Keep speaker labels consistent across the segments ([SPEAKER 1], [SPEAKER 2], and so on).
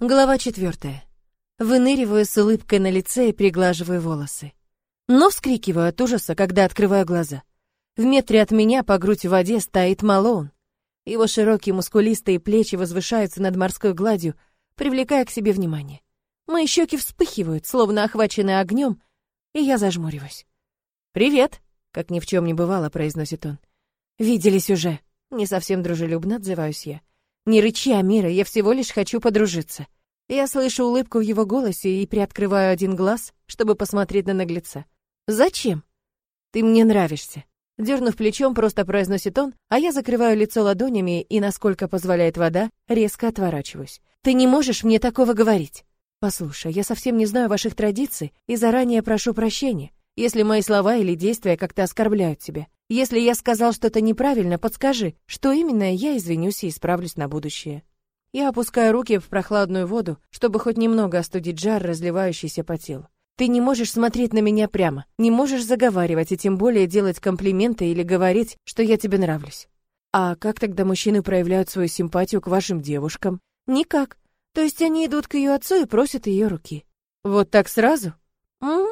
[SPEAKER 1] Глава четвертая. Выныриваю с улыбкой на лице и приглаживаю волосы. Но вскрикиваю от ужаса, когда открываю глаза. В метре от меня по грудь в воде стоит Малоун. Его широкие мускулистые плечи возвышаются над морской гладью, привлекая к себе внимание. Мои щеки вспыхивают, словно охваченные огнем, и я зажмуриваюсь. «Привет», — как ни в чем не бывало, произносит он. «Виделись уже». Не совсем дружелюбно отзываюсь я. «Не рычи, Амира, я всего лишь хочу подружиться». Я слышу улыбку в его голосе и приоткрываю один глаз, чтобы посмотреть на наглеца. «Зачем?» «Ты мне нравишься». Дернув плечом, просто произносит он, а я закрываю лицо ладонями и, насколько позволяет вода, резко отворачиваюсь. «Ты не можешь мне такого говорить». «Послушай, я совсем не знаю ваших традиций и заранее прошу прощения, если мои слова или действия как-то оскорбляют тебя. Если я сказал что-то неправильно, подскажи, что именно, я извинюсь и исправлюсь на будущее». Я опускаю руки в прохладную воду, чтобы хоть немного остудить жар, разливающийся по телу. Ты не можешь смотреть на меня прямо, не можешь заговаривать и тем более делать комплименты или говорить, что я тебе нравлюсь. А как тогда мужчины проявляют свою симпатию к вашим девушкам? Никак. То есть они идут к ее отцу и просят ее руки. Вот так сразу? М?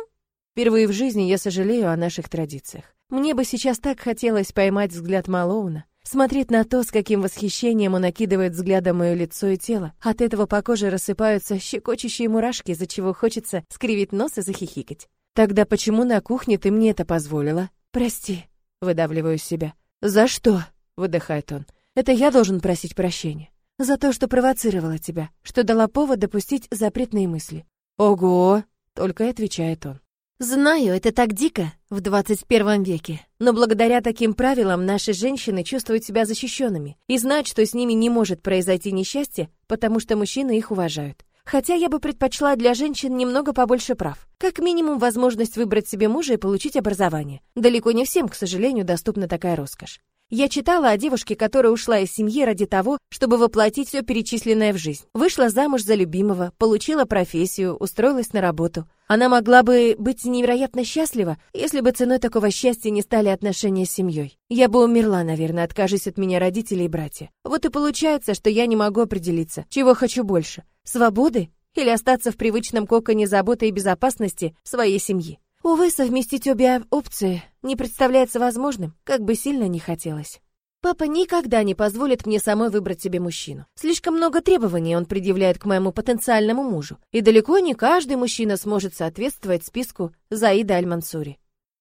[SPEAKER 1] Впервые в жизни я сожалею о наших традициях. Мне бы сейчас так хотелось поймать взгляд Малоуна, смотреть на то, с каким восхищением он накидывает взглядом мое лицо и тело. От этого по коже рассыпаются щекочущие мурашки, из-за чего хочется скривить нос и захихикать. Тогда почему на кухне ты мне это позволила? Прости, выдавливаю из себя. За что? выдыхает он. Это я должен просить прощения. За то, что провоцировала тебя, что дала повод допустить запретные мысли. Ого, только и отвечает он. Знаю, это так дико в 21 веке, но благодаря таким правилам наши женщины чувствуют себя защищенными и знают, что с ними не может произойти несчастье, потому что мужчины их уважают. Хотя я бы предпочла для женщин немного побольше прав. Как минимум возможность выбрать себе мужа и получить образование. Далеко не всем, к сожалению, доступна такая роскошь. Я читала о девушке, которая ушла из семьи ради того, чтобы воплотить все перечисленное в жизнь. Вышла замуж за любимого, получила профессию, устроилась на работу. Она могла бы быть невероятно счастлива, если бы ценой такого счастья не стали отношения с семьей. Я бы умерла, наверное, откажись от меня родители и братья. Вот и получается, что я не могу определиться, чего хочу больше: свободы или остаться в привычном коконе заботы и безопасности своей семьи. Увы, совместить обе опции не представляется возможным, как бы сильно не хотелось. Папа никогда не позволит мне самой выбрать себе мужчину. Слишком много требований он предъявляет к моему потенциальному мужу, и далеко не каждый мужчина сможет соответствовать списку Заида Аль-Мансури.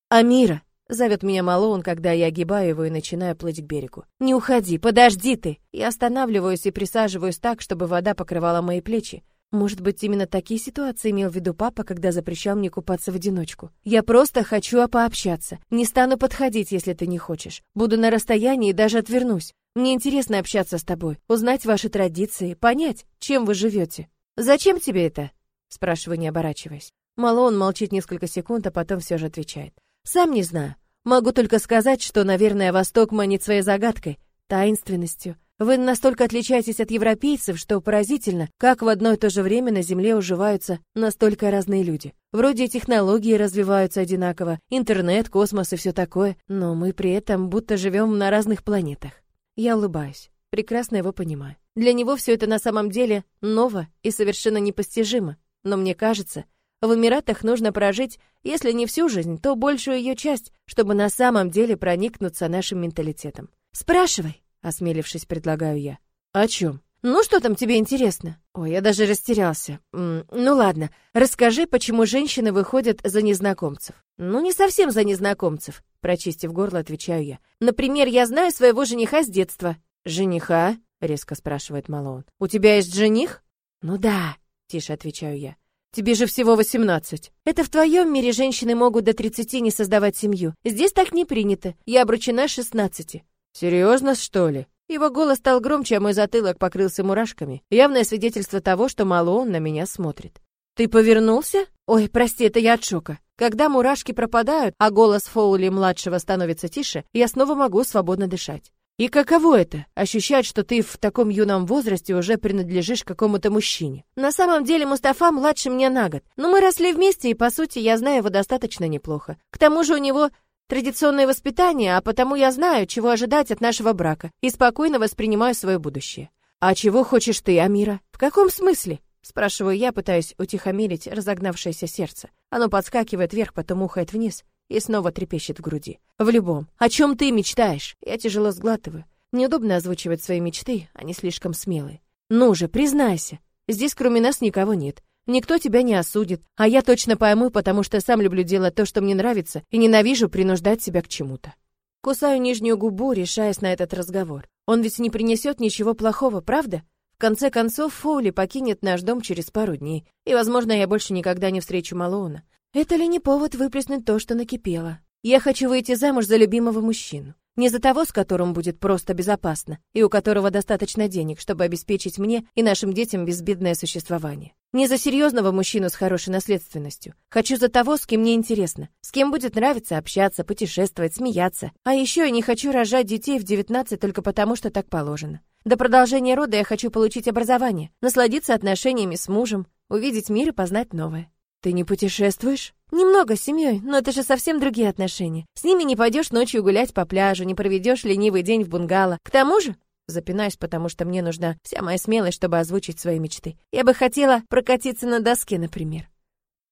[SPEAKER 1] «Амира!» — зовет меня Малоун, когда я огибаю его и начинаю плыть к берегу. «Не уходи, подожди ты!» Я останавливаюсь и присаживаюсь так, чтобы вода покрывала мои плечи, может быть, именно такие ситуации имел в виду папа, когда запрещал мне купаться в одиночку. Я просто хочу пообщаться. Не стану подходить, если ты не хочешь. Буду на расстоянии и даже отвернусь. Мне интересно общаться с тобой, узнать ваши традиции, понять, чем вы живете. Зачем тебе это? спрашиваю, не оборачиваясь. Малон молчит несколько секунд, а потом все же отвечает. Сам не знаю. Могу только сказать, что, наверное, Восток манит своей загадкой, таинственностью, вы настолько отличаетесь от европейцев, что поразительно, как в одно и то же время на Земле уживаются настолько разные люди. Вроде технологии развиваются одинаково, интернет, космос и все такое, но мы при этом будто живем на разных планетах. Я улыбаюсь, прекрасно его понимаю. Для него все это на самом деле ново и совершенно непостижимо. Но мне кажется, в Эмиратах нужно прожить, если не всю жизнь, то большую ее часть, чтобы на самом деле проникнуться нашим менталитетом. Спрашивай. Осмелившись, предлагаю я. О чем? Ну, что там тебе интересно? Ой, я даже растерялся. Ну ладно, расскажи, почему женщины выходят за незнакомцев. Ну, не совсем за незнакомцев, прочистив горло, отвечаю я. Например, я знаю своего жениха с детства. Жениха? резко спрашивает Малоун. У тебя есть жених? Ну да, тише отвечаю я. Тебе же всего восемнадцать. Это в твоем мире женщины могут до тридцати не создавать семью. Здесь так не принято. Я обручена с шестнадцати. Серьезно, что ли? Его голос стал громче, а мой затылок покрылся мурашками. Явное свидетельство того, что мало он на меня смотрит. Ты повернулся? Ой, прости, это я от шока. Когда мурашки пропадают, а голос Фоули младшего становится тише, я снова могу свободно дышать. И каково это ощущать, что ты в таком юном возрасте уже принадлежишь какому-то мужчине? На самом деле Мустафа младше меня на год, но мы росли вместе, и по сути я знаю его достаточно неплохо. К тому же у него Традиционное воспитание, а потому я знаю, чего ожидать от нашего брака и спокойно воспринимаю свое будущее. А чего хочешь ты, Амира? В каком смысле? Спрашиваю я, пытаясь утихомирить разогнавшееся сердце. Оно подскакивает вверх, потом ухает вниз и снова трепещет в груди. В любом. О чем ты мечтаешь? Я тяжело сглатываю. Неудобно озвучивать свои мечты, они слишком смелые. Ну же, признайся. Здесь кроме нас никого нет. Никто тебя не осудит, а я точно пойму, потому что сам люблю делать то, что мне нравится, и ненавижу принуждать себя к чему-то. Кусаю нижнюю губу, решаясь на этот разговор. Он ведь не принесет ничего плохого, правда? В конце концов, Фоули покинет наш дом через пару дней, и, возможно, я больше никогда не встречу Малоуна. Это ли не повод выплеснуть то, что накипело? Я хочу выйти замуж за любимого мужчину. Не за того, с которым будет просто безопасно, и у которого достаточно денег, чтобы обеспечить мне и нашим детям безбедное существование. Не за серьезного мужчину с хорошей наследственностью. Хочу за того, с кем мне интересно, с кем будет нравиться общаться, путешествовать, смеяться. А еще я не хочу рожать детей в 19 только потому, что так положено. До продолжения рода я хочу получить образование, насладиться отношениями с мужем, увидеть мир и познать новое. Ты не путешествуешь? Немного с семьей, но это же совсем другие отношения. С ними не пойдешь ночью гулять по пляжу, не проведешь ленивый день в бунгало. К тому же, запинаюсь, потому что мне нужна вся моя смелость, чтобы озвучить свои мечты. Я бы хотела прокатиться на доске, например.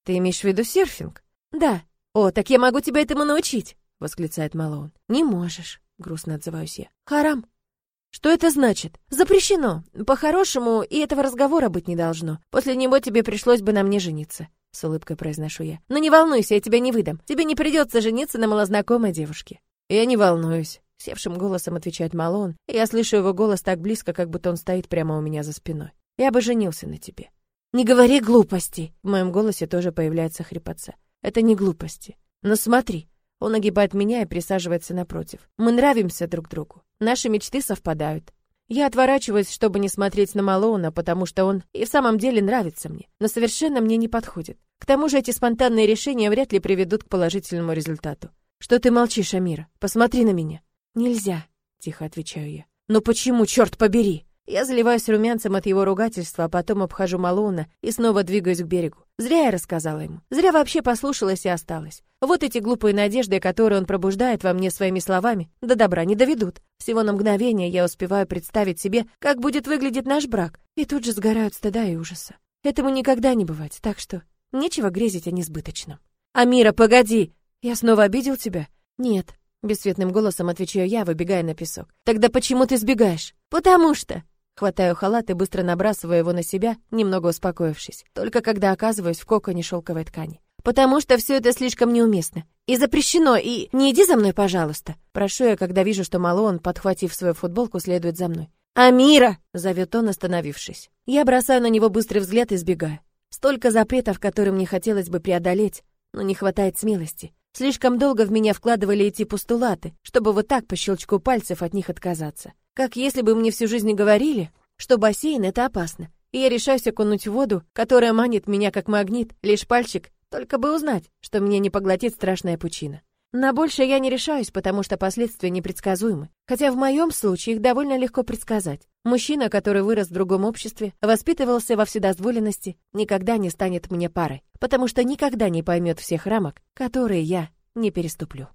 [SPEAKER 1] Ты имеешь в виду серфинг? Да. О, так я могу тебя этому научить, восклицает Малоун. Не можешь, грустно отзываюсь я. Харам. Что это значит? Запрещено. По-хорошему, и этого разговора быть не должно. После него тебе пришлось бы на мне жениться с улыбкой произношу я. Но не волнуйся, я тебя не выдам. Тебе не придется жениться на малознакомой девушке. Я не волнуюсь, севшим голосом отвечает Малон. И я слышу его голос так близко, как будто он стоит прямо у меня за спиной. Я бы женился на тебе. Не говори глупости. В моем голосе тоже появляется хрипотца. Это не глупости. Но смотри, он огибает меня и присаживается напротив. Мы нравимся друг другу. Наши мечты совпадают. Я отворачиваюсь, чтобы не смотреть на Малоуна, потому что он и в самом деле нравится мне, но совершенно мне не подходит. К тому же эти спонтанные решения вряд ли приведут к положительному результату. Что ты молчишь, Амира? Посмотри на меня. Нельзя, тихо отвечаю я. Но почему, черт побери? Я заливаюсь румянцем от его ругательства, а потом обхожу Малоуна и снова двигаюсь к берегу. Зря я рассказала ему. Зря вообще послушалась и осталась. Вот эти глупые надежды, которые он пробуждает во мне своими словами, до добра не доведут. Всего на мгновение я успеваю представить себе, как будет выглядеть наш брак, и тут же сгорают стыда и ужаса. Этому никогда не бывать, так что нечего грезить о несбыточном. «Амира, погоди! Я снова обидел тебя?» «Нет», — бесцветным голосом отвечаю я, выбегая на песок. «Тогда почему ты сбегаешь?» «Потому что...» Хватаю халат и быстро набрасываю его на себя, немного успокоившись. Только когда оказываюсь в коконе шелковой ткани. Потому что все это слишком неуместно. И запрещено, и не иди за мной, пожалуйста. Прошу я, когда вижу, что Малон, подхватив свою футболку, следует за мной. «Амира!» — зовет он, остановившись. Я бросаю на него быстрый взгляд и сбегаю. Столько запретов, которые мне хотелось бы преодолеть, но не хватает смелости. Слишком долго в меня вкладывали эти постулаты, чтобы вот так по щелчку пальцев от них отказаться. Как если бы мне всю жизнь говорили, что бассейн — это опасно, и я решаюсь окунуть в воду, которая манит меня как магнит, лишь пальчик, только бы узнать, что меня не поглотит страшная пучина. На большее я не решаюсь, потому что последствия непредсказуемы. Хотя в моем случае их довольно легко предсказать. Мужчина, который вырос в другом обществе, воспитывался во вседозволенности, никогда не станет мне парой, потому что никогда не поймет всех рамок, которые я не переступлю.